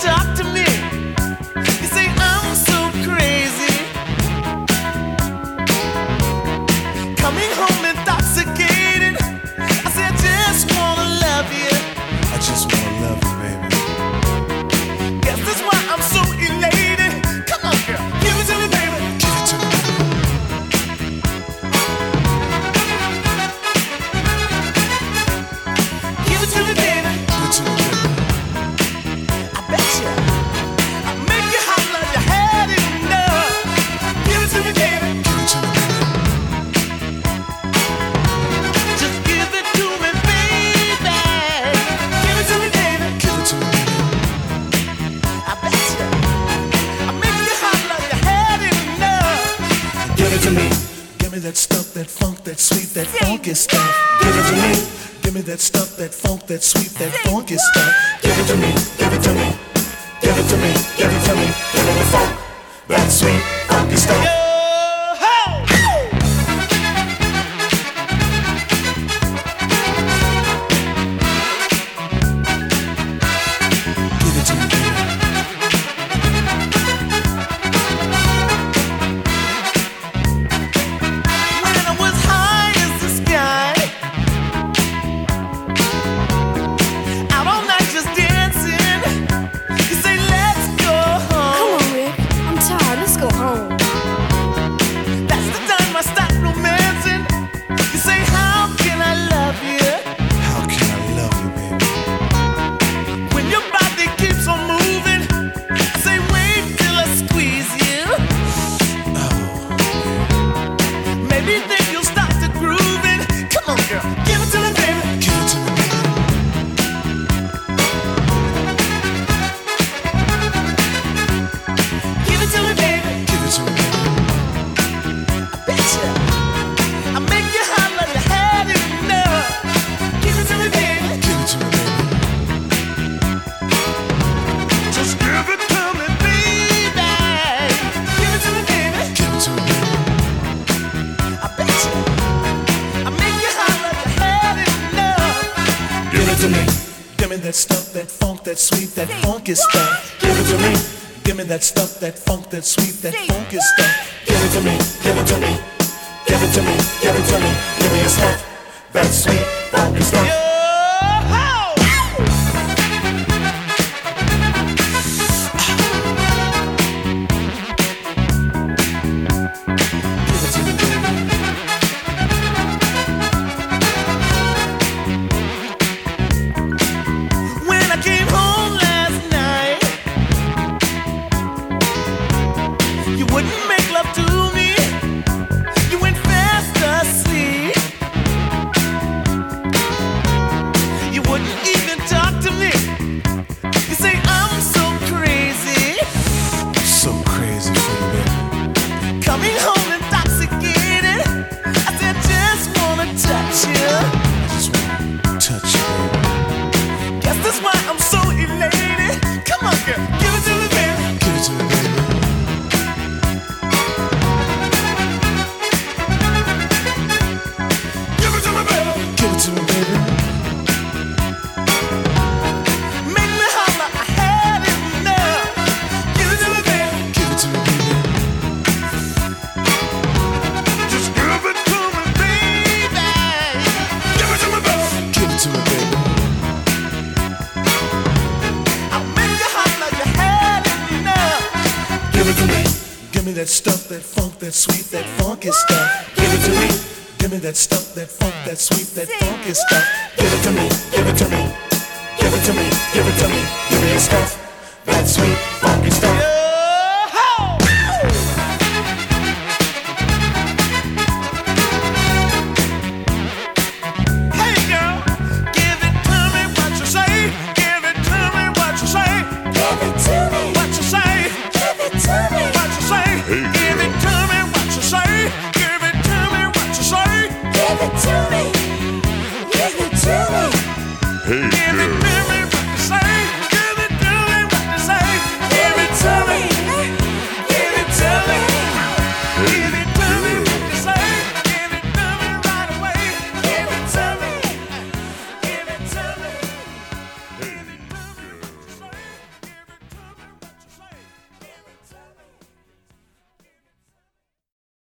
talk to me. me that stuff, that funk, that sweet, that funky stuff. Give it to me. Give me that stuff, that funk, that sweet, that funky stuff. Give it to me. Give it to me. Give it to me. Give it to me. Give me the funk, that sweet, funky stuff. Hallelujah. it to me. Give me that stuff, that funk, that sweet, that funk is stuff. Give it to me. Give me that stuff, that funk, that sweet, that funk is stuff. Give it to me. Give it to me. Give it to me. Give it to me. Give me your stuff. That sweet, funk is stuff. coming home. me that stuff, that funk, that sweet, that funky stuff. Give it to me. Give me that stuff, that funk, that sweet, that funky stuff. Give it to me. Give it to me. Hey.